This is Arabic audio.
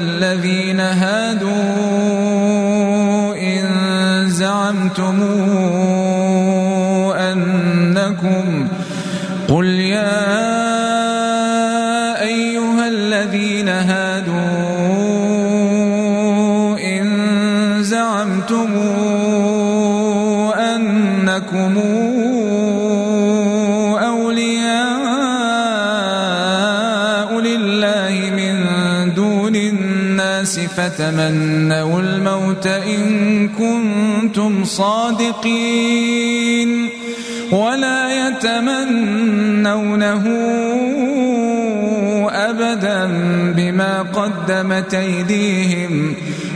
الذين هادوا إن زعمتم أنكم قل يا أيها الذين هادوا إن زعمتم أنكم فتمنوا الموت إن كنتم صادقين ولا يتمنونه أبدا بما قدمت أيديهم